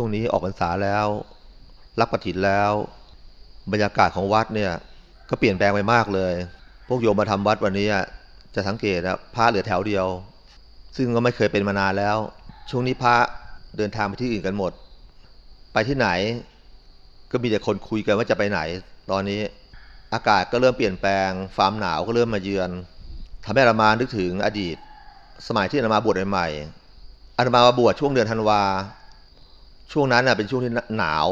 ช่วงนี้ออกพรรษาแล้ว รับกฐินแล้ว บรรยากาศของวัดเนี่ย ก็เปลี่ยนแปลงไปมากเลย พวกโยมมาทำวัดวันนี้จะสังเกตนะพระเหลือแถวเดียว ซึ่งก็ไม่เคยเป็นมานานแล้ว ช่วงนี้พระเดินทางไปที่อื่นกันหมด ไปที่ไหน ก็มีแต่คนคุยกันว่าจะไปไหน ตอนนี้อากาศก็เริ่มเปลี่ยนแปลงความหนาวก็เริ่มมาเยือนทำให้อามานึกถึงอดีต สมัยที่อามาบวชใหม่ๆอามามาบวชช่วงเดือนธันวา ช่วงนั้นน่ะเป็นช่วงที่หนาว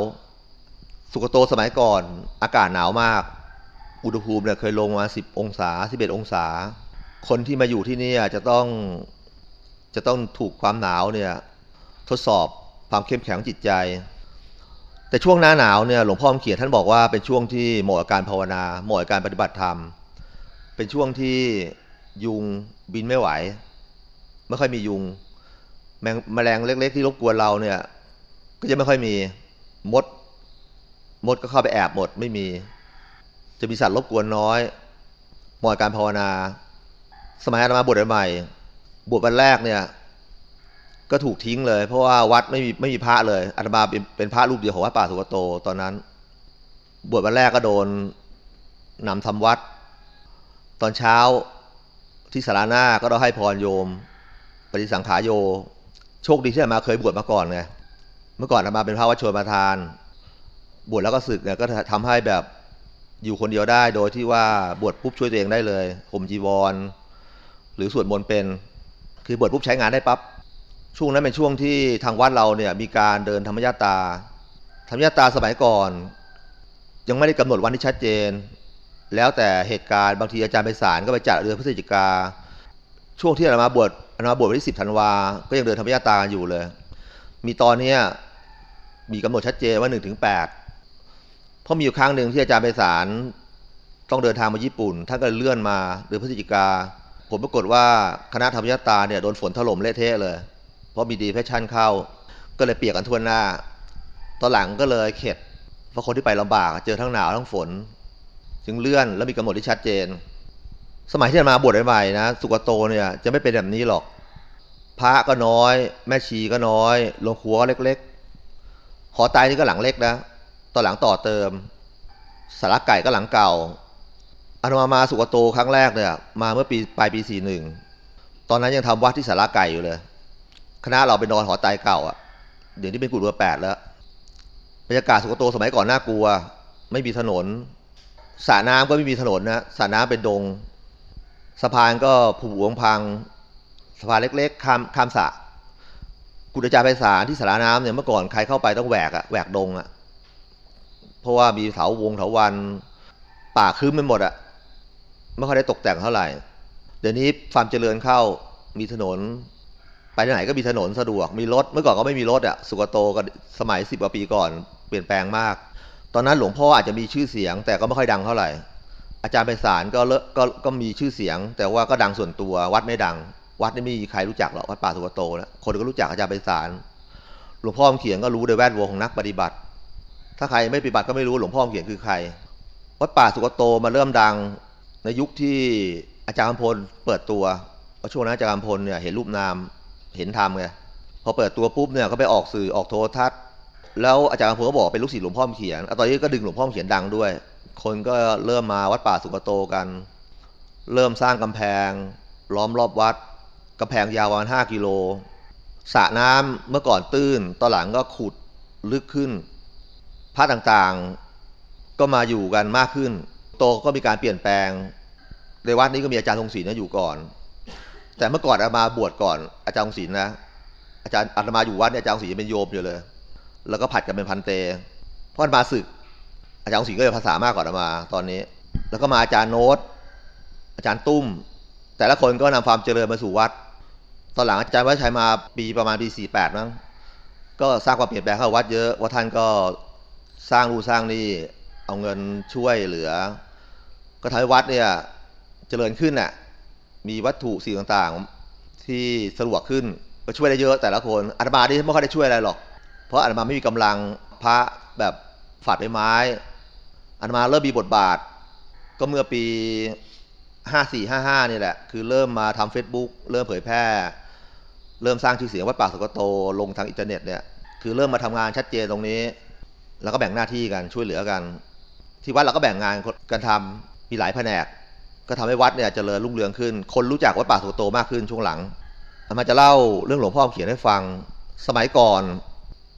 สุกโตสมัยก่อน อากาศหนาวมาก อุณหภูมิเนี่ยเคยลงมาสิบองศาสิบเอ็ดองศา คนที่มาอยู่ที่นี่จะต้องจะต้องถูกความหนาวเนี่ยทดสอบความเข้มแข็งจิตใจ แต่ช่วงหน้าหนาวเนี่ยหลวงพ่อเขียนท่านบอกว่าเป็นช่วงที่เหมาะกับการภาวนาเหมาะกับการปฏิบัติธรรม เป็นช่วงที่ยุงบินไม่ไหว ไม่ค่อยมียุงแมลงเล็ก ๆ ที่รบกวนเราเนี่ย ก็จะไม่ค่อยมีมด มดก็เข้าไปแอบหมดไม่มี จะมีสัตว์รบกวนน้อยเหมาะการภาวนา สมัยอาตมาบวชใหม่บวชวันแรกเนี่ย ก็ถูกทิ้งเลย เพราะว่าวัดไม่มีไม่มีพระเลยอาตมาเป็นเป็นพระรูปเดียวของวัดป่าสุกโตตอนนั้น บวชวันแรกก็โดนนำทำวัด ตอนเช้าที่สาราหน้าก็ต้องให้พรโยม ปฏิสังขารโย โชคดีที่อาตมาเคยบวชมาก่อนไง เมื่อก่อนอามาเป็นพระวัชชนประธาน บวชแล้วก็ศึกเนี่ยก็ทำให้แบบอยู่คนเดียวได้โดยที่ว่าบวชปุ๊บช่วยตัวเองได้เลยห่มจีวร หรือสวดมนต์เป็น คือบวชปุ๊บใช้งานได้ปับ๊บช่วงนั้นเป็นช่วงที่ทางวัดเราเนี่ยมีการเดินธรรมยาตา ธรรมยาตาสมัยก่อน ยังไม่ได้กำหนดวันที่ชัดเจน แล้วแต่เหตุการณ์บางทีอาจารย์ไปศาลก็ไปจัดเดือนพฤศจิกา ช่วงที่อามาบวชอามาบวชวันที่สิบธันวา ก็ยังเดินธรรมยาตาอยู่เลย มีตอนเนี้ย มีกำหนดชัดเจนว่าหนึ่งถึงแปดเพราะมีอยู่ครั้งหนึ่งที่อาจารย์ไปศาลต้องเดินทางมาญี่ปุ่น ท่านก็เลื่อนมาเดือนพฤศจิกา ผมปรากฏว่าคณะธรรมยตาเนี่ยโดนฝนถล่มเละเทะเลย เพราะมีดีเปรสชั่นเข้า ก็เลยเปียกกันทั่วหน้า ตอนหลังก็เลยเข็ด เพราะคนที่ไปลำบากเจอทั้งหนาวทั้งฝน จึงเลื่อนแล้วมีกำหนดที่ชัดเจน สมัยที่มาบวชใหม่ๆนะ สุกโตเนี่ยจะไม่เป็นแบบนี้หรอก พระก็น้อย แม่ชีก็น้อย โรงครัวเล็กๆ หอไตรนี่ก็หลังเล็กนะตอนหลังต่อเติมศาลาไก่ก็หลังเก่าอาตมามาสุกโตครั้งแรกเนี่ยมาเมื่อปีปลายปีสี่หนึ่งตอนนั้นยังทำวัดที่สาระไก่อยู่เลย คณะเราไปนอนหอตายเก่าอะเดี๋ยวนี้เป็นกุฏเบอร์แปดแล้วบรรยากาศสุกโตสมัยก่อนน่ากลัว ไม่มีถนนสระน้ำก็ไม่มีถนนนะสระน้ำเป็นดง สะพานก็ผุหวงพัง สะพานเล็กๆข้ามข้ามสระ กุฏจาไปสารที่สาระน้ำเนี่ยเมื่อก่อนใครเข้าไปต้องแหวกอะแหวกดงอะเพราะว่ามีเถาวงเถาวันป่าคื้นไปหมดอะไม่ค่อยได้ตกแต่งเท่าไหร่ เดี๋ยวนี้ความเจริญเข้ามีถนน ไปไหนก็มีถนนสะดวกมีรถเมื่อก่อนก็ไม่มีรถอะสุกโตก็สมัยสิบกว่าปีก่อนเปลี่ยนแปลงมาก ตอนนั้นหลวงพ่ออาจจะมีชื่อเสียง แต่ก็ไม่ค่อยดังเท่าไหร่ อาจารย์ไปศาลก็เลก็ก็มีชื่อเสียง แต่ว่าก็ดังส่วนตัววัดไม่ดัง วัดไม่มีใครรู้จักหรอกวัดป่าสุกโตนะคนก็รู้จักอาจารย์ไปศาลหลวงพ่อเขียนก็รู้ในแวดวงของนักปฏิบัติ ถ้าใครไม่ปฏิบัติก็ไม่รู้หลวงพ่อเขียนคือใคร วัดป่าสุกโตมาเริ่มดังในยุคที่อาจารย์กำพลเปิดตัวเพราะช่วงนั้นอาจารย์กำพลเนี่ยเห็นรูปนามเห็นธรรมไงพอเปิดตัวปุ๊บเนี่ยก็ไปออกสื่อออกโทรทัศน์แล้วอาจารย์กำพลก็บอกเป็นลูกศิษย์หลวงพ่อเขียนตอนนี้ก็ดึงหลวงพ่อเขียนดังด้วย คนก็เริ่มมาวัดป่าสุกโตกัน เริ่มสร้างกำแพงล้อมรอบวัด กำแพงยาวประมาณห้ากิโลสระน้ำเมื่อก่อนตื้นตอนหลังก็ขุดลึกขึ้นพระต่างๆก็มาอยู่กันมากขึ้น โตก็มีการเปลี่ยนแปลง ในวัดนี้ก็มีอาจารย์ทรงศิลป์อยู่ก่อน แต่เมื่อก่อนอามาบวชก่อนอาจารย์ทรงศิลป์นะ อาจารย์อาตมาอยู่วัดเนี่ยอาจารย์ทรงศิลป์เป็นโยมอยู่เลย แล้วก็ผัดกันเป็นพันเตพอมาศึก อาจารย์ทรงศิลป์ก็เลยภาษามากกว่าอาตมาตอนนี้ แล้วก็มาอาจารย์โน้ตอาจารย์ตุ้ม แต่ละคนก็นำความเจริญมาสู่วัด ตอนหลังอาจารย์วัชชัยมาปีประมาณปีสี่แปดมั้งก็สร้างความเปลี่ยนแปลงเข้าวัดเยอะว่าท่านก็สร้างรูสร้างนี่เอาเงินช่วยเหลือ ก็ทำให้วัดเนี่ยเจริญขึ้นน่ะมีวัตถุสิ่งต่างๆ ที่สะดวกขึ้นก็ช่วยได้เยอะแต่ละคนอาตมาที่ไม่ค่อยได้ช่วยอะไรหรอก เพราะอาตมาไม่มีกำลังพระแบบฝาดใบไม้อาตมาเริ่มมีบทบาท ก็เมื่อปีห้าสี่ห้าห้านี่แหละ คือเริ่มมาทำ Facebook เริ่มเผยแพร่ เริ่มสร้างชื่อเสียงวัดป่าสุกโตลงทางอินเทอร์เน็ตเนี่ยคือเริ่มมาทำงานชัดเจนตรงนี้ แล้วก็แบ่งหน้าที่กันช่วยเหลือกัน ที่วัดเราก็แบ่งงานกันทำมีหลายแผนก ก็ทำให้วัดเนี่ยจเจริญรุ่งเรืองขึ้น คนรู้จักวัดป่าสุกโตมากขึ้นช่วงหลังอามาจะเล่าเรื่องหลวงพ่อเขียนให้ฟังสมัยก่อน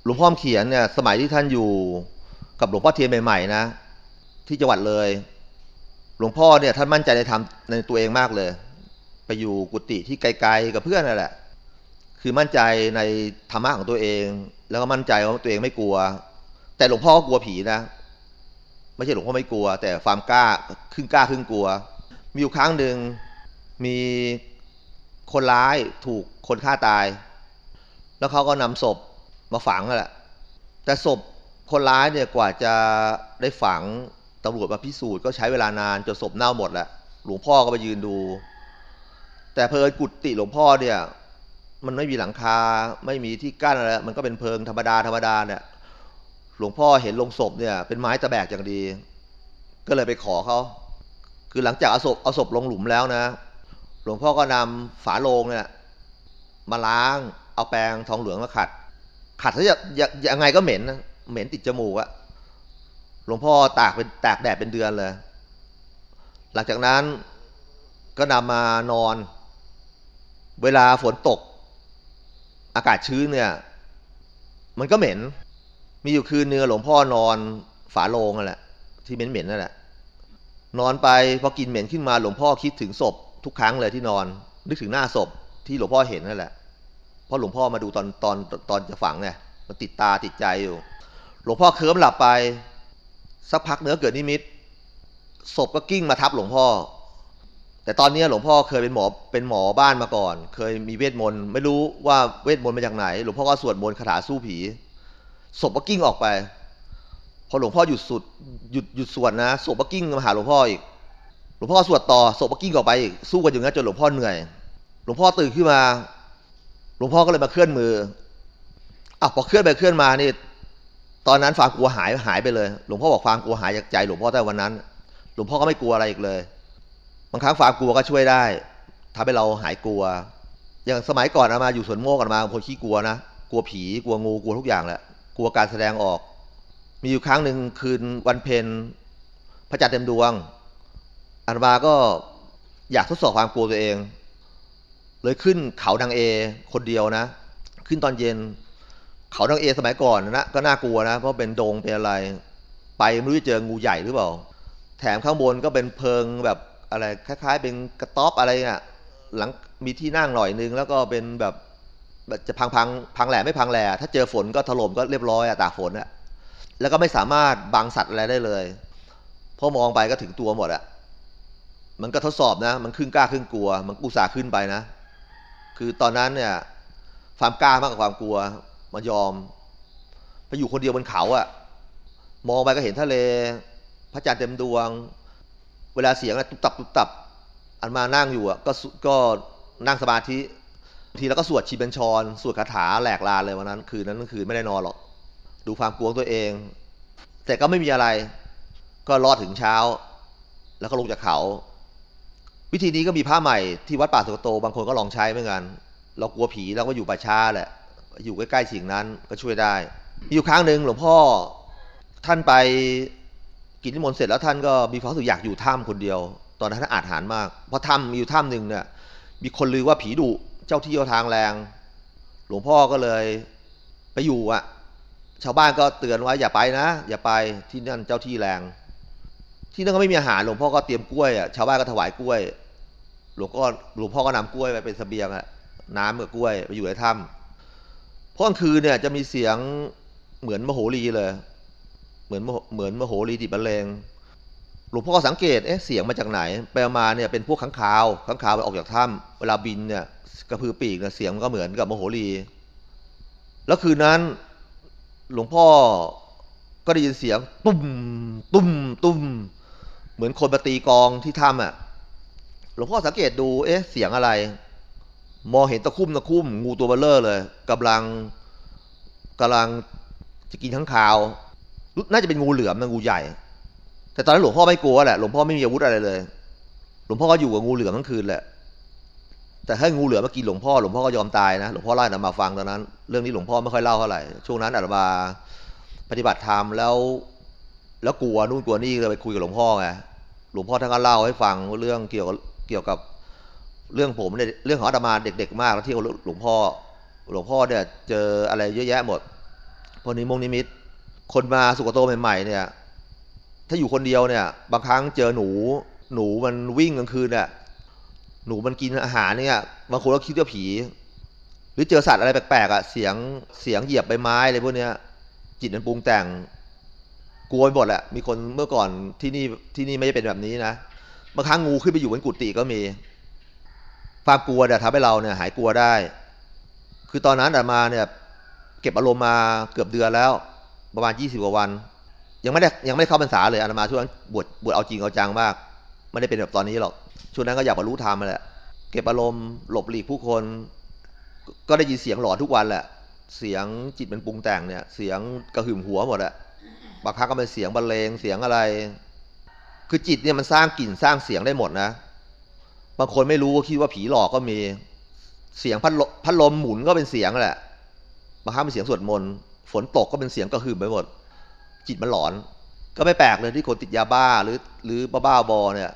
หลวงพ่อเขียนเนี่ยสมัยที่ท่านอยู่กับหลวงพ่อเทียนใหม่ๆนะ ที่จังหวัดเลย หลวงพ่อเนี่ยท่านมั่นใจในธรรมในตัวเองมากเลย ไปอยู่กุฏิที่ไกลๆกับเพื่อนนั่นแหละ คือมั่นใจในธรรมะของตัวเอง แล้วก็มั่นใจว่าตัวเองไม่กลัว แต่หลวงพ่อก็กลัวผีนะ ไม่ใช่หลวงพ่อไม่กลัว แต่ความกล้าครึ่งกล้าครึ่งกลัว มีอยู่ครั้งหนึ่งมีคนร้ายถูกคนฆ่าตาย แล้วเขาก็นำศพมาฝังแหละแต่ศพคนร้ายเนี่ยกว่าจะได้ฝังตำรวจมาพิสูจน์ก็ใช้เวลานานจนศพเน่าหมดแหละหลวงพ่อก็ไปยืนดู แต่เพลินกุฏิหลวงพ่อเนี่ย มันไม่มีหลังคาไม่มีที่กั้นอะไรมันก็เป็นเพลิงธรรมดาธรรมดาเนี่ยหลวงพ่อเห็นลงศพเนี่ย เป็นไม้ตะแบกอย่างดี ก็เลยไปขอเขาคือหลังจากเอาศพเอาศพลงหลุมแล้วนะ หลวงพ่อก็นำฝาโลงเนี่ยมาล้างเอาแปรงทองเหลืองมาขัด ขัดซะยังไงก็เหม็นเหม็นติดจมูกอะหลวงพ่อตากเป็นตากแดดเป็นเดือนเลย หลังจากนั้นก็นำมานอน เวลาฝนตก อากาศชื้นเนี่ย มันก็เหม็น มีอยู่คืนเนื้อหลวงพ่อนอนฝาโลงนั่นแหละที่เหม็นๆนั่นแหละ นอนไปพอกินเหม็นขึ้นมาหลวงพ่อคิดถึงศพทุกครั้งเลยที่นอน นึกถึงหน้าศพที่หลวงพ่อเห็นนั่นแหละเพราะหลวงพ่อมาดูตอนตอนตอนจะฝังไงมันติดตาติดใจอยู่ หลวงพ่อเคิ้มหลับไป สักพักเนื้อเกิดนิมิตศพก็กิ้งมาทับหลวงพ่อ แต่ตอนนี้หลวงพ่อเคยเป็นหมอเป็นหมอบ้านมาก่อน เคยมีเวทมนต์ไม่รู้ว่าเวทมนต์มาจากไหน หลวงพ่อก็สวดมนต์คาถาสู้ผีศพก็กิ้งออกไป พอหลวงพ่อหยุดสุดหยุดหยุดสวดนะศพก็กิ้งมาหาหลวงพ่ออีก หลวงพ่อสวดต่อศพก็กิ้งออกไปอีกสู้กันอยู่งั้นจนหลวงพ่อเหนื่อย หลวงพ่อตื่นขึ้นมา หลวงพ่อก็เลยมาเคลื่อนมืออะพอเคลื่อนไปเคลื่อนมานี่ตอนนั้นความกลัวหายหายไปเลย หลวงพ่อบอกความกลัวหายจากใจ หลวงพ่อแต่วันนั้น หลวงพ่อก็ไม่กลัวอะไรอีกเลย บางครั้งความกลัวก็ช่วยได้ทำให้เราหายกลัว อย่างสมัยก่อนอามาอยู่สวนโมกกันมาคนขี้กลัวนะ กลัวผี กลัวงู กลัวทุกอย่างแหละ กลัวการแสดงออก มีอยู่ครั้งหนึ่งคืนวันเพ็ญพระจันทร์เต็มดวงอาตมาก็อยากทดสอบความกลัวตัวเอง เลยขึ้นเขาดังเอ คนเดียวนะ ขึ้นตอนเย็น เขาดังเอสมัยก่อนนะ ก็น่ากลัวนะ เพราะเป็นโดงเป็นอะไร ไปไม่รู้จะเจองูใหญ่หรือเปล่า แถมข้างบนก็เป็นเพิงแบบ อะไรคล้าย ๆ เป็นกระต๊อบอะไรอะหลังมีที่นั่งหน่อยนึงแล้วก็เป็นแบบจะพังพังพังแหล่ไม่พังแหล่ถ้าเจอฝนก็ถล่มก็เรียบร้อยอะตากฝนอะแล้วก็ไม่สามารถบังสัตว์อะไรได้เลยพอมองไปก็ถึงตัวหมดอะมันก็ทดสอบนะ มันขึ้นกล้าขึ้นกลัว มันอุตส่าห์ขึ้นไปนะ คือตอนนั้นเนี่ย ความกล้ามากกว่าความกลัว มันยอมไปอยู่คนเดียวบนเขาอะมองไปก็เห็นทะเล พระจันทร์เต็มดวง เวลาเสียงอะตุบตับตุบตับ อันมานั่งอยู่อะก็ก็นั่งสมาธิทีแล้วก็สวดชีบัญชร สวดคาถาแหลกลานเลยวันนั้น คืนนั้นคืนไม่ได้นอนหรอก ดูความกลัวตัวเอง แต่ก็ไม่มีอะไร ก็รอดถึงเช้า แล้วก็ลงจากเขา วิธีนี้ก็มีผ้าใหม่ที่วัดป่าสุกโต บางคนก็ลองใช้เหมือนกันเรากลัวผีเราก็อยู่ป่าช้าแหละ อยู่ใกล้ๆสิ่งนั้นก็ช่วยได้ อยู่ครั้งหนึ่งหลวงพ่อท่านไป กินนิมนต์เสร็จแล้วท่านก็มีความสึกอยากอยู่ถ้ำคนเดียว ตอนนั้นท่านอาถรรพ์มาก เพราะถ้ำมีอยู่ถ้ำหนึ่งเนี่ยมีคนลือว่าผีดุเจ้าที่เจ้าทางแรง หลวงพ่อก็เลยไปอยู่อะ ชาวบ้านก็เตือนว่าอย่าไปนะ อย่าไปที่นั่นเจ้าที่แรง ที่นั่นก็ไม่มีอาหารหลวงพ่อก็เตรียมกล้วยอะชาวบ้านก็ถวายกล้วย หลวงพ่อหลวงพ่อก็นำกล้วยไปเป็นสเสบียงอะน้ำกับกล้วยไปอยู่ในถ้ำเพราะกลางคืนเนี่ยจะมีเสียงเหมือนมโหรีเลย เหมือนเหมือนมโหรีดิบรรเลงหลวงพ่อก็สังเกตเอ๊ะเสียงมาจากไหน ไปมาเนี่ยเป็นพวกข้างคาวข้างคาวไปออกจากถ้ำเวลาบินเนี่ยกระพือปีกเนี่ยเสียงมันก็เหมือนกับมโหรี แล้วคืนนั้นหลวงพ่อก็ได้ยินเสียง ตุ้มตุ้มตุ้มเหมือนคนมาตีกองที่ถ้ำอะหลวงพ่อสังเกตดูเอ๊ะเสียงอะไร มองเห็นตะคุ่มตะคุ่มงูตัวเบลเลอร์เลยกำลังกำลังจะกินทั้งข่าว น่าจะเป็นงูเหลือมนะงูใหญ่ แต่ตอนนั้นหลวงพ่อไม่กลัวแหละหลวงพ่อไม่มีอาวุธอะไรเลย หลวงพ่อก็อยู่กับงูเหลือมทั้งคืนแหละแต่ถ้งูเหลือมมากินหลวงพ่อหลวงพ่อก็ยอมตายนะหลวงพ่อเล่าให้อาตมาฟังตอนนั้น เรื่องนี้หลวงพ่อไม่ค่อยเล่าเท่าไหร่ช่วงนั้นอาตมาปฏิบัติธรรมแล้ว แล้วกลัวนู่นกลัวนี่เลยไปคุยกับหลวงพ่อไงหลวงพ่อท่านก็เล่าให้ฟังเรื่องเกี่ยวกับเกี่ยวกับเรื่องผมเนี่ยเรื่องของอาตมาเด็ก ๆ มากแล้วที่หลวงพ่อ หลวงพ่อเนี่ยเจออะไรเยอะแยะหมดพอนิมงนิมิต คนมาสุกโตใหม่ๆเนี่ย ถ้าอยู่คนเดียวเนี่ย บางครั้งเจอหนู หนูมันวิ่งกลางคืนเนี่ยหนูมันกินอาหารเนี่ยบางคนก็คิดว่าผี หรือเจอสัตว์อะไรแปลกๆอะเสียงเสียงเหยียบใบไม้อะไรพวกเนี้ย จิตมันปรุงแต่งกลัวไปหมดแหละมีคนเมื่อก่อนที่นี่ที่นี่ไม่ได้เป็นแบบนี้นะบางครั้งงูขึ้นไปอยู่บนกุฏิก็มีความกลัวเนี่ยทำให้เราเนี่ยหายกลัวได้ คือตอนนั้นอาตมาเนี่ย เก็บอารมณ์มาเกือบเดือนแล้ว ประมาณยี่สิบกว่าวัน ยังไม่ได้ยังไม่ได้เข้าพรรษาเลยอาตมาช่วงนั้นบวชบวชเอาจริงเอาจังมาก ไม่ได้เป็นแบบตอนนี้หรอกช่วงนั้นก็อยากบรรลุธรรมแหละเก็บอารมณ์หลบหลีกผู้คน ก็ได้ยินเสียงหลอนทุกวันแหละ เสียงจิตมันปรุงแต่งเนี่ย เสียงกระหึ่มหัวหมดอะบางครั้งก็เป็นเสียงบรรเลงเสียงอะไร คือจิตเนี่ยมันสร้างกลิ่นสร้างเสียงได้หมดนะบางคนไม่รู้ก็คิดว่าผีหลอกก็มี เสียงพัดลมพัดลมหมุนก็เป็นเสียงแหละบางครั้งเป็นเสียงสวดมนต์ ฝนตกก็เป็นเสียงกระหึ่มไปหมด จิตมันหลอน ก็ไม่แปลกเลยที่คนติดยาบ้าหรือหรือบ้าบอเนี่ย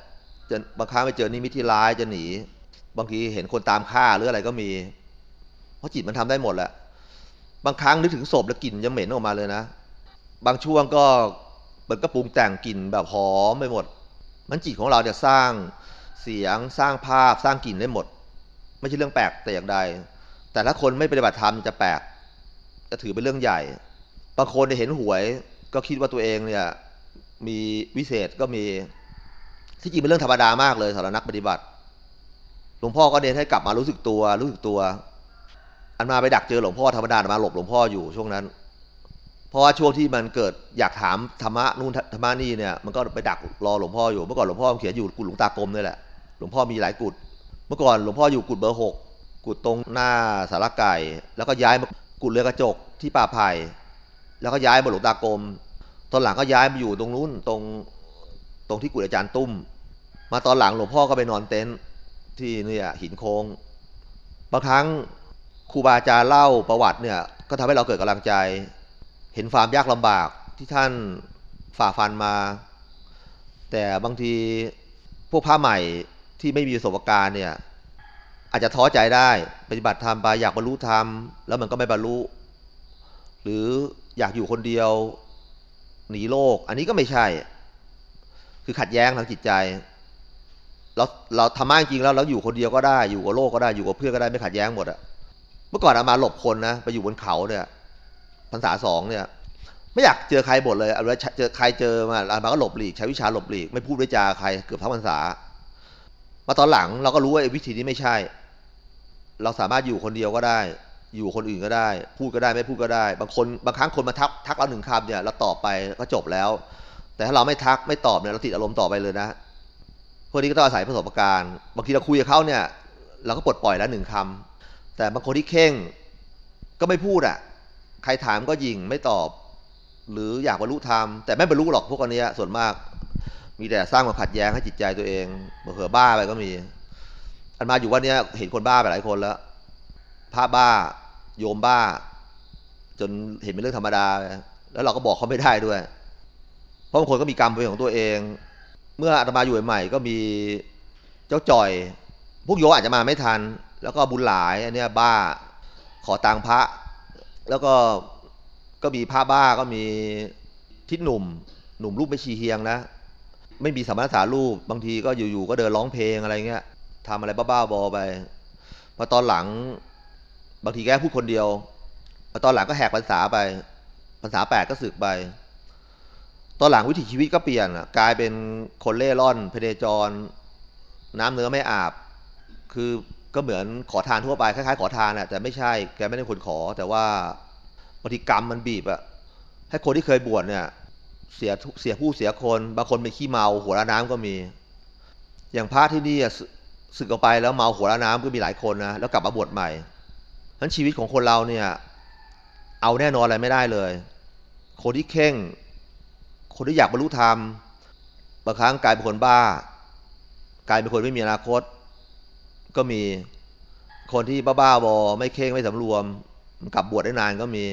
จะบางครั้งไปเจอนิมิตที่ร้ายจะหนี บางทีเห็นคนตามฆ่าหรืออะไรก็มี เพราะจิตมันทำได้หมดแหละบางครั้งนึกถึงศพแล้วกลิ่นยังเหม็นออกมาเลยนะ บางช่วงก็มันก็ปรุงแต่งกลิ่นแบบหอมไปหมด มันจิตของเราเนี่ยสร้างเสียงสร้างภาพสร้างกลิ่นได้หมด ไม่ใช่เรื่องแปลกแต่อย่างใด แต่ถ้าคนไม่ปฏิบัติธรรมจะแปลก จะถือเป็นเรื่องใหญ่ บางคนเห็นหวยก็คิดว่าตัวเองเนี่ยมีวิเศษก็มี ที่จริงเป็นเรื่องธรรมดามากเลยสำหรับนักปฏิบัติ หลวงพ่อก็เน้นให้กลับมารู้สึกตัว รู้สึกตัว อันมาไปดักเจอหลวงพ่อธรรมดามาหลบหลวงพ่ออยู่ช่วงนั้น เพราะว่าช่วงที่มันเกิดอยากถามธรรมะนู่นธรรมะนี่เนี่ย มันก็ไปดักรอหลวงพ่ออยู่ เมื่อก่อนหลวงพ่อเขียนอยู่กุฏหลวงตากรมนี่แหละ หลวงพ่อมีหลายกุฏ เมื่อก่อนหลวงพ่ออยู่กุฏเบอร์หกกุฏตรงหน้าสารไก่ แล้วก็ย้ายมา กุฏเรือกระจกที่ป่าไผ่แล้วก็ย้ายมาหลวงตากรมตอนหลังก็ย้ายมาอยู่ตรงนู้นตรงตรงที่กุฏอาจารย์ตุ้ม มาตอนหลังหลวงพ่อก็ไปนอนเต็นท์ที่เนี่ยหินโค้งบางครั้งครูบาอาจารย์เล่าประวัติเนี่ย ก็ทำให้เราเกิดกำลังใจ เห็นความยากลำบากที่ท่านฝ่าฟันมา แต่บางทีพวกพระใหม่ที่ไม่มีประสบการณ์เนี่ย อาจจะท้อใจได้ ปฏิบัติธรรมไปอยากบรรลุธรรมแล้วมันก็ไม่บรรลุ หรืออยากอยู่คนเดียว หนีโลก อันนี้ก็ไม่ใช่ คือขัดแย้งทางจิตใจ เราเราทำมากจริงแล้วเราอยู่คนเดียวก็ได้อยู่กับโลกก็ได้อยู่กับเพื่อนก็ได้ไม่ขัดแย้งหมดอะเมื่อก่อนอามาหลบคนนะไปอยู่บนเขาเนี่ยพรรษาสองเนี่ยไม่อยากเจอใครหมดเลยเอาไว้เจอใครเจอมาอามาก็หลบหลีกใช้วิชาหลบหลีกไม่พูดไม่จาใครเกือบทั้งพรรษา มาตอนหลังเราก็รู้ว่าวิธีนี้ไม่ใช่ เราสามารถอยู่คนเดียวก็ได้ อยู่คนอื่นก็ได้ พูดก็ได้ไม่พูดก็ได้ บางคนบางครั้งคนมาทักทักเราหนึ่งคำเนี่ยเราตอบไปก็จบแล้ว แต่ถ้าเราไม่ทักไม่ตอบเนี่ยเราติดอารมณ์ต่อไปเลยนะพวกนี้ก็ต้องอาศัยประสบการณ์ บางทีเราคุยกับเขาเนี่ย เราก็ปลดปล่อยแล้วหนึ่งคำแต่บางคนที่เข่งก็ไม่พูดอะ ใครถามก็ยิงไม่ตอบ หรืออยากบรรลุธรรมแต่ไม่บรรลุหรอกพวกคนนี้ส่วนมาก มีแต่สร้างความขัดแย้งให้จิตใจตัวเองเผื่อบ้าไปก็มี อันมาอยู่วันนี้เห็นคนบ้าไปหลายคนแล้วพระบ้าโยมบ้า จนเห็นเป็นเรื่องธรรมดา แล้วเราก็บอกเขาไม่ได้ด้วย เพราะบางคนก็มีกรรมเป็นของตัวเอง เมื่ออาตมาอยู่ใหม่ก็มีเจ้าจ่อย พวกโยอาจจะมาไม่ทัน แล้วก็บุญหลายอันเนี้ยบ้าขอตังพระ แล้วก็ก็มีพระบ้าก็มีทิศหนุ่ม หนุ่มรูปไม่ชีเฮียงนะไม่มีสมณสารูปบางทีก็อยู่ๆก็เดินร้องเพลงอะไรเงี้ย ทำอะไรบ้าๆบอไปพอตอนหลัง บางทีแกพูดคนเดียวพอตอนหลังก็แหกพรรษาไปพรรษาแปดก็สึกไป ตอนหลังวิถีชีวิตก็เปลี่ยนกลายเป็นคนเล่ร่อนเพเนจร น้ำเนื้อไม่อาบ คือก็เหมือนขอทานทั่วไปคล้ายๆขอทานแหละแต่ไม่ใช่แกไม่ได้คนขอ แต่ว่าบางทีกรรมมันบีบอะให้คนที่เคยบวชเนี่ยเสียเสียผู้เสียคน บางคนเป็นขี้เมา หัวละน้ำก็มี อย่างพระที่นี่ สึกออกไปแล้วเมาหัวละน้ำก็มีหลายคนนะแล้วกลับมาบวชใหม่ทั้นชีวิตของคนเราเนี่ย เอาแน่นอนอะไรไม่ได้เลย คนที่เข่ง คนที่อยากบรรลุธรรมบางครั้งกลายเป็นคนบ้ากลายเป็นคนไม่มีอนาคต ก็มีคนที่บ้าๆบอไม่เข่งไม่สำรวมกลับบวชได้นานก็มี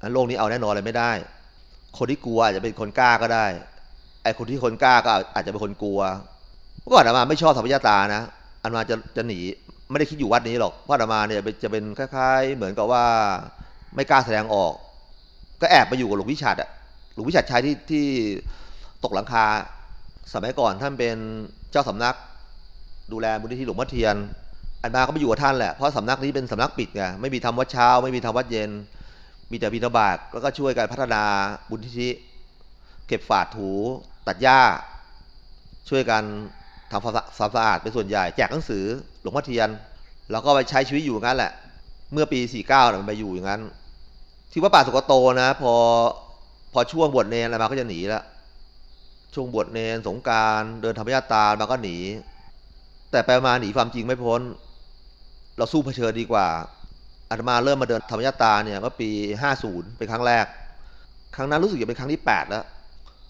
อันโลกนี้เอาแน่นอนอะไรไม่ได้ คนที่กลัวอาจจะเป็นคนกล้าก็ได้ไอ้คนที่คนกล้าก็อาจจะเป็นคนกลัว มื่อก่อนอามาไม่ชอบธรรมยตานะอามาจะจะหนีไม่ได้คิดอยู่วัดนี้หรอกเพราะอามาเนี่ยจะเป็นคล้ายๆ เหมือนกับว่าไม่กล้าแสดงออก ก็แอบไปอยู่กับหลวงวิชัดอะหลวงวิชัดชายที่ที่ตกหลังคา สมัยก่อนท่านเป็นเจ้าสำนัก ดูแลบุญที่หลวงพ่อเทียนอันมาก็ไปอยู่กับท่านแหละ เพราะสำนักนี้เป็นสำนักปิดไง ไม่มีทำวัดเช้า ไม่มีทำวัดเย็น มีแต่บิณฑบาตแล้วก็ช่วยกันพัฒนาบุญทิธิ เก็บฝาดถู ตัดหญ้า ช่วยกัน ทำความสะอาดเป็นส่วนใหญ่แจกหนังสือหลวงพ่อเทียน แล้วก็ไปใช้ชีวิตอยู่งั้นแหละ เมื่อปี 49เนี่ยมันไปอยู่อย่างนั้น ที่ว่าป่าสุกโตนะ พอพอช่วงบวชเนรอะไรมาก็จะหนีแล้วช่วงบวชเนรสงการเดินธรรมยาตามาก็หนี แต่ไปมาหนีความจริงไม่พ้น เราสู้เผชิญดีกว่าอาตมาเริ่มมาเดินธรรมยาตาเนี่ยเมื่อปี 50 เป็นครั้งแรก ครั้งนั้นรู้สึกจะเป็นครั้งที่ 8 แล้ว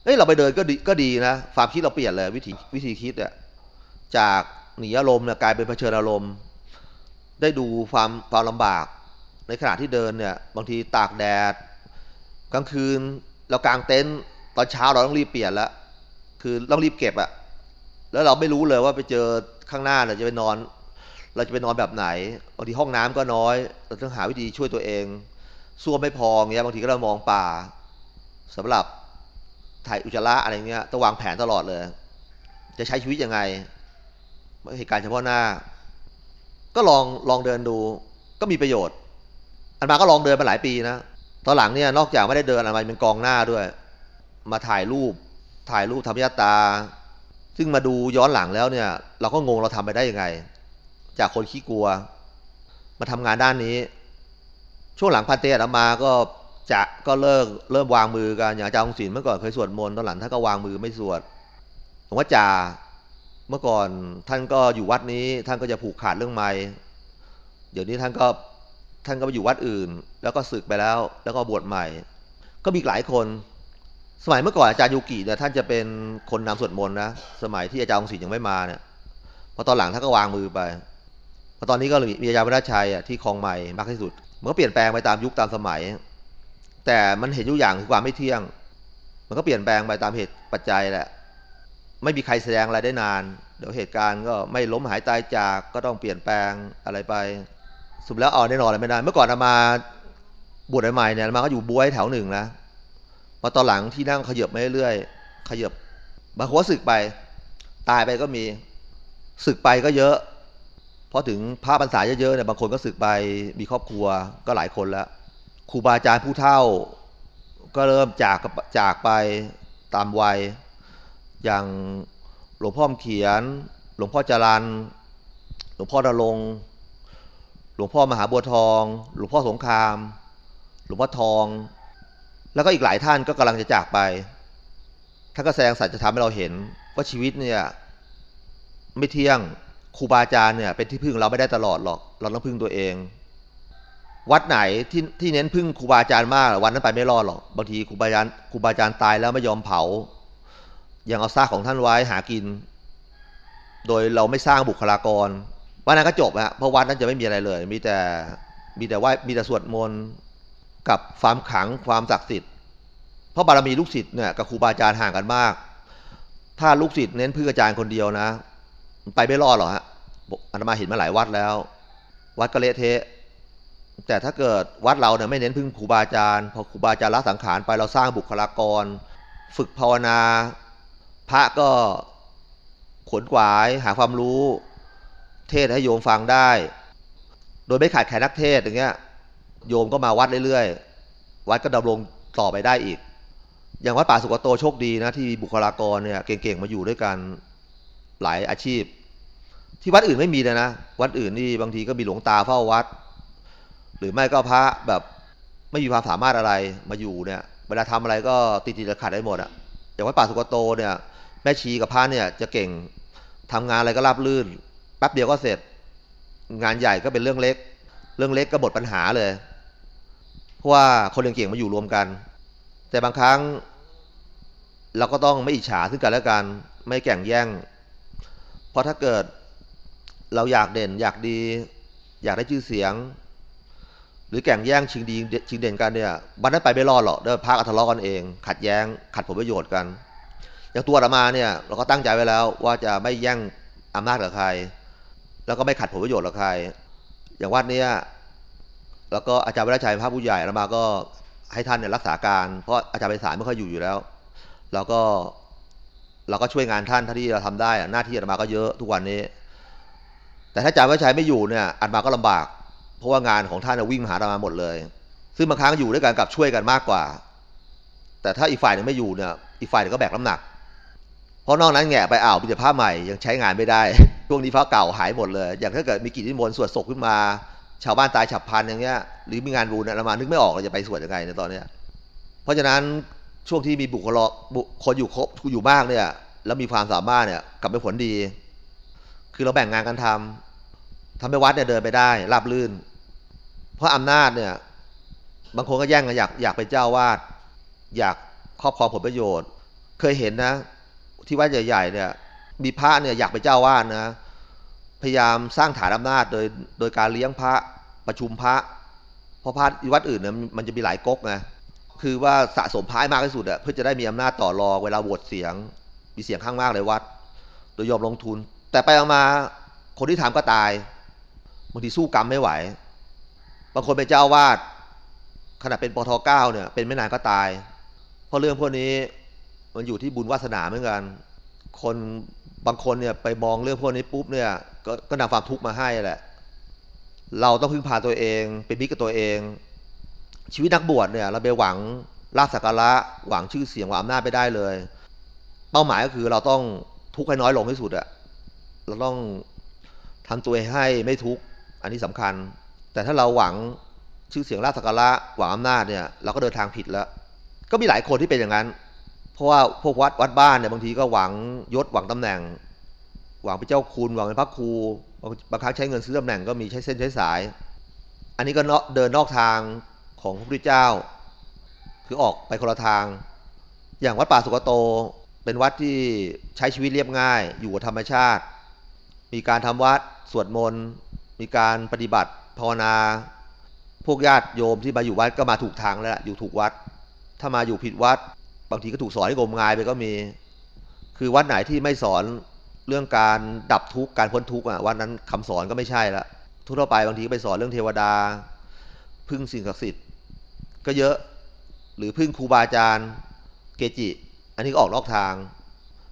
เฮ้ยเราไปเดินก็ดีก็ดีนะความคิดเราเปลี่ยนเลยวิธีวิธีคิดอะ จากหนีอารมณ์เนี่ยกลายเป็นเผชิญอารมณ์ ได้ดูความความลำบาก ในขณะที่เดินเนี่ยบางทีตากแดด กลางคืนเรากางเต็นท์ตอนเช้าเราต้องรีบเปลี่ยนล้วคือต้องรีบเก็บอะแล้วเราไม่รู้เลยว่าไปเจอข้างหน้าเราจะไปนอน เราจะไปนอนแบบไหนบางทีห้องน้ำก็น้อย เราต้องหาวิธีช่วยตัวเองซ่วมไม่พอเงี้ยบางทีก็เรามองป่าสำหรับถ่ายอุจจาระอะไรเงี้ยต้องวางแผนตลอดเลย จะใช้ชีวิตยังไง เหตุการณ์เฉพาะหน้า ก็ลองลองเดินดู ก็มีประโยชน์ อันมาก็ลองเดินมาหลายปีนะตอนหลังเนี่ยนอกจากไม่ได้เดินอันมาเป็นกองหน้าด้วย มาถ่ายรูป ถ่ายรูปธรรมยาตา ซึ่งมาดูย้อนหลังแล้วเนี่ย เราก็งงเราทำไปได้ยังไง จากคนขี้กลัว มาทำงานด้านนี้ ช่วงหลังพันเตอันมาก็จะก็เลิกเริ่มวางมือกันอย่างอาจารย์องศิลป์เมื่อก่อนเคยสวดมนต์ตอนหลังท่านก็วางมือไม่สวดหลวงพ่อจ่า เมื่อก่อนท่านก็อยู่วัดนี้ ท่านก็จะผูกขาดเรื่องไม้เดี๋ยวนี้ท่านก็ท่านก็ไปอยู่วัดอื่น แล้วก็ศึกไปแล้ว แล้วก็บวชใหม่ ก็มีหลายคน สมัยเมื่อก่อนอาจารย์ยูกิเนี่ยท่านจะเป็นคนนำสวดมนต์นะสมัยที่อาจารย์องศิลป์ยังไม่มาเนี่ยพอตอนหลังท่านก็วางมือไปพอตอนนี้ก็มีอาจารย์วราชัยอะที่คลองใหม่มากที่สุดมันก็เปลี่ยนแปลงไปตามยุคตามสมัย แต่มันเห็นทุกอย่างคือความไม่เที่ยง มันก็เปลี่ยนแปลงไปตามเหตุปัจจัยแหละ ไม่มีใครแสดงอะไรได้นาน เดี๋ยวเหตุการณ์ก็ไม่ล้มหายตายจากก็ต้องเปลี่ยนแปลงอะไรไป สุดแล้วเอาแน่นอนอะไรไม่ได้เมื่อก่อนอามาบวชใหม่เนี่ยมาก็อยู่บวยแถวหนึ่งนะพอตอนหลังที่นั่งขยับมาเรื่อยๆขยับบางคนศึกไป ตายไปก็มีศึกไปก็เยอะพอถึงพระพรรษาเยอะๆเนี่ยบางคนก็ศึกไปมีครอบครัวก็หลายคนแล้วครูบาอาจารย์ผู้เฒ่า ก็เริ่มจากจากไปตามวัย อย่างหลวงพ่อเขียน หลวงพ่อจรันหลวงพ่อดลง หลวงพ่อมหาบัวทอง หลวงพ่อสงคราม หลวงพ่อทอง แล้วก็อีกหลายท่านก็กำลังจะจากไปท่านก็แสดงสัจธรรมให้เราเห็นว่าชีวิตเนี่ยไม่เที่ยงครูบาอาจารย์เนี่ยเป็นที่พึ่งเราไม่ได้ตลอดหรอก เราต้องพึ่งตัวเอง วัดไหนที่ที่เน้นพึ่งครูบาอาจารย์มากวันนั้นไปไม่รอดหรอกบางทีครูบาอาจารย์ครูบาอาจารย์ตายแล้วไม่ยอมเผา ยังเอาซากของท่านไว้หากิน โดยเราไม่สร้างบุคลากรวันนั้นก็จบฮะเพราะวัดนั้นจะไม่มีอะไรเลย มีแต่มีแต่ว่ามีแต่สวดมนต์กับความขังความศักดิ์สิทธิ์เพราะบารมีลูกศิษย์เนี่ยกับครูบาอาจารย์ห่างกันมาก ถ้าลูกศิษย์เน้นพึ่งอาจารย์คนเดียวนะ ไปไม่รอดหรอกฮะอาตมาเห็นมาหลายวัดแล้ว วัดก็เละเทะแต่ถ้าเกิดวัดเราเนี่ยไม่เน้นพึ่งครูบาอาจารย์พอครูบาอาจารย์ละสังขารไปเราสร้างบุคลากร ฝึกภาวนา พระก็ขนขวายหาความรู้ เทศให้โยมฟังได้ โดยไม่ขาดแคลนนักเทศอย่างเงี้ย โยมก็มาวัดเรื่อยๆ วัดก็ดำรงต่อไปได้อีก อย่างวัดป่าสุกโตโชคดีนะที่บุคลากรเนี่ยเก่งๆมาอยู่ด้วยกันหลายอาชีพ ที่วัดอื่นไม่มีเลยนะ วัดอื่นนี่บางทีก็มีหลวงตาเฝ้าวัด หรือไม่ก็พระแบบไม่มีความสามารถอะไรมาอยู่เนี่ย เวลาทำอะไรก็ติดติดขัดได้หมดอะอย่างวัดป่าสุกโตเนี่ย แม่ชีกับพระเนี่ยจะเก่งทำงานอะไรก็ราบลื่นแป๊บเดียวก็เสร็จ งานใหญ่ก็เป็นเรื่องเล็ก เรื่องเล็กก็หมดปัญหาเลยเพราะว่าคนเรียนเก่งมาอยู่รวมกัน แต่บางครั้ง เราก็ต้องไม่อิจฉาซึ่งกันและกัน ไม่แข่งแย่ง เพราะถ้าเกิดเราอยากเด่นอยากดี อยากได้ชื่อเสียง หรือแข่งแย่งชิงดีชิงเด่นกันเนี่ยวันนั้นไปไม่รอดหรอกเดินพากันทะเลาะกันเอง ขัดแย้ง ขัดผลประโยชน์กัน อย่างตัวอามาเนี่ยเราก็ตั้งใจไว้แล้ว ว่าจะไม่แย่งอำนาจกับใคร แล้วก็ไม่ขัดผลประโยชน์กับใคร อย่างวัดเนี้ยแล้วก็อาจารย์วิรชัยพระผู้ใหญ่อามาก็ให้ท่านเนี่ยรักษาการ เพราะอาจารย์ไปสายไม่ค่อยอยู่อยู่แล้วเราก็เราก็ช่วยงานท่านเท่าที่เราทำได้อะหน้าที่อาตมาก็เยอะทุกวันนี้ แต่ถ้าอาจารย์วิชัยไม่อยู่เนี่ยอาตมาก็ลำบาก เพราะว่างานของท่านวิ่งมาหาอาตมาหมดเลย ซึ่งบางครั้งอยู่ด้วยกันกับช่วยกันมากกว่า แต่ถ้าอีกฝ่ายหนึ่งไม่อยู่เนี่ยอีกฝ่ายหนึ่งก็แบกน้ำหนัก ราะนอกนั้นแง่ไปอ่าวมีแต่ผ้าใหม่ยังใช้งานไม่ได้ ช่วงนี้พระเก่าหายหมดเลย อย่างถ้าเกิดมีกิจนิมนต์สวดศพขึ้นมา ชาวบ้านตายฉับพลันอย่างเงี้ยหรือมีงานบุญเนี่ยอามานึกไม่ออกเราจะไปสวดยังไงในตอนเนี้ยเพราะฉะนั้นช่วงที่มีบุคลากบุคนอยู่ครบอยู่มากเนี่ยแล้วมีความสามารถเนี่ยกลับเป็นผลดี คือเราแบ่งงานกันทำทำให้วัดเนี่ยเดินไปได้ราบรื่น เพราะอำนาจเนี่ยบางคนก็แย่งกันอยากอยากเป็นเจ้าวาด อยากครอบครองผลประโยชน์ เคยเห็นนะ ที่วัดใหญ่ๆเนี่ยมีพระเนี่ยอยากเป็นเจ้าวาดนะ พยายามสร้างฐานอำนาจโดยโดยการเลี้ยงพระประชุมพระเพราะพระวัดอื่นเนี่ยมันจะมีหลายก๊กไงคือว่าสะสมพระมากที่สุดอะเพื่อจะได้มีอำนาจต่อรองเวลาโหวตเสียง มีเสียงข้างมากในวัด โดยยอมลงทุน แต่ไปมาคนที่ทำก็ตายบางทีสู้กรรมไม่ไหวบางคนเป็นเจ้าวาดขณะเป็นปทเก้าเนี่ยเป็นไม่นานก็ตาย เพราะเรื่องพวกนี้ มันอยู่ที่บุญวาสนาเหมือนกัน คนบางคนเนี่ยไปมองเรื่องพวกนี้ปุ๊บเนี่ยก็ก็นำความทุกข์มาให้แหละ เราต้องพึ่งพาตัวเอง เป็นมิตรกับตัวเอง ชีวิตนักบวชเนี่ย เราไปหวังลาภสักการะหวังชื่อเสียงหวังอำนาจไม่ได้เลย เป้าหมายก็คือเราต้องทุกข์ให้น้อยลงที่สุดอะเราต้องทำตัวให้ไม่ทุกข์อันนี้สำคัญ แต่ถ้าเราหวังชื่อเสียงลาภสักการะหวังอำนาจเนี่ย เราก็เดินทางผิดแล้ว ก็มีหลายคนที่เป็นอย่างนั้น เพราะว่าพวกวัดวัดบ้านเนี่ยบางทีก็หวังยศหวังตำแหน่ง หวังเป็นเจ้าคุณหวังเป็นพระครูบางครั้งใช้เงินซื้อตำแหน่งก็มีใช้เส้นใช้สาย อันนี้ก็เดินนอกทางของพระพุทธเจ้า คือออกไปคนละทาง อย่างวัดป่าสุกโต เป็นวัดที่ใช้ชีวิตเรียบง่าย อยู่กับธรรมชาติ มีการทำวัดสวดมนต์มีการปฏิบัติภาวนา พวกญาติโยมที่มาอยู่วัดก็มาถูกทางแล้วอยู่ถูกวัด ถ้ามาอยู่ผิดวัด บางทีก็ถูกสอนให้งมงายไปก็มี คือวัดไหนที่ไม่สอนเรื่องการดับทุกข์การพ้นทุกข์อะวันนั้นคำสอนก็ไม่ใช่ละทั่วไปบางทีก็ไปสอนเรื่องเทวดา พึ่งสิ่งศักดิ์สิทธิ์ก็เยอะหรือพึ่งครูบาอาจารย์เกจิ อันนี้ก็ออกนอกทาง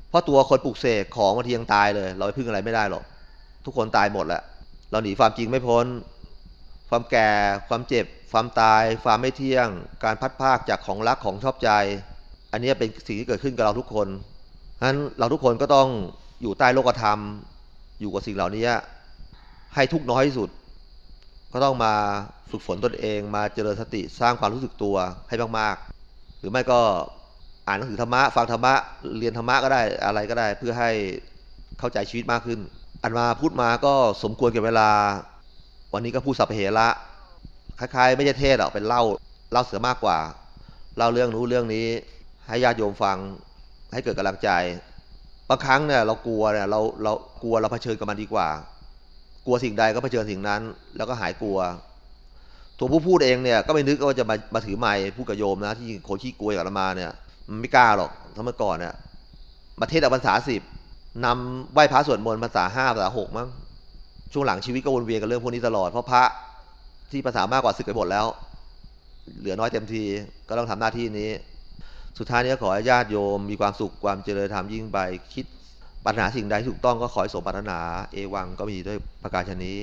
เพราะตัวคนปลูกเสกของบางทียังตายเลย เราไปพึ่งอะไรไม่ได้หรอก ทุกคนตายหมดแหละเราหนีความจริงไม่พ้น ความแก่ ความเจ็บ ความตาย ความไม่เที่ยง การพัดภาคจากของรักของชอบใจ อันนี้เป็นสิ่งที่เกิดขึ้นกับเราทุกคนฉะนั้นเราทุกคนก็ต้องอยู่ใต้โลกธรรม อยู่กับสิ่งเหล่านี้ให้ทุกน้อยที่สุด ก็ต้องมาฝึกฝนตนเอง มาเจริญสติสร้างความรู้สึกตัวให้มากๆ หรือไม่ก็อ่านหนังสือธรรมะฟังธรรมะเรียนธรรมะก็ได้อะไรก็ได้เพื่อให้เข้าใจชีวิตมากขึ้น อันมาพูดมาก็สมควรกับเวลา วันนี้ก็พูดสัพเพเหระคล้ายๆ ไม่ใช่เทศหรอกเป็นเล่าเล่าเสือมากกว่าเล่าเรื่องนู้เรื่องนี้ ให้ญาติโยมฟังให้เกิดกำลังใจ บางครั้งเนี่ยเรากลัวเนี่ยเราเรากลัวเราเผชิญกับมันดีกว่า กลัวสิ่งใดก็เผชิญสิ่งนั้น แล้วก็หายกลัว ตัวผู้พูดเองเนี่ยก็ไม่นึกว่าจะมามาถือไม้พูดกับโยมนะที่คนขี้กลัวอย่างมาเนี่ยมันไม่กล้าหรอกทั้งเมื่อก่อนเนี่ยมาเทศเอาภาษาสิบนำไหว้พระสวดมนต์ภาษาห้าภาษาหกมั้งช่วงหลังชีวิตก็วนเวียนกับเรื่องพวกนี้ตลอดเพราะพระที่ภาษามากกว่าสึกไปหมดแล้ว เหลือน้อยเต็มทีก็ต้องทำหน้าที่นี้ สุดท้ายนี้ขอให้ญาติโยมมีความสุขความเจริญธรรมยิ่งไปคิดปัญหาสิ่งใดถูกต้องก็ขอให้สมปรารถนา เอวังก็มีด้วยประการชนี้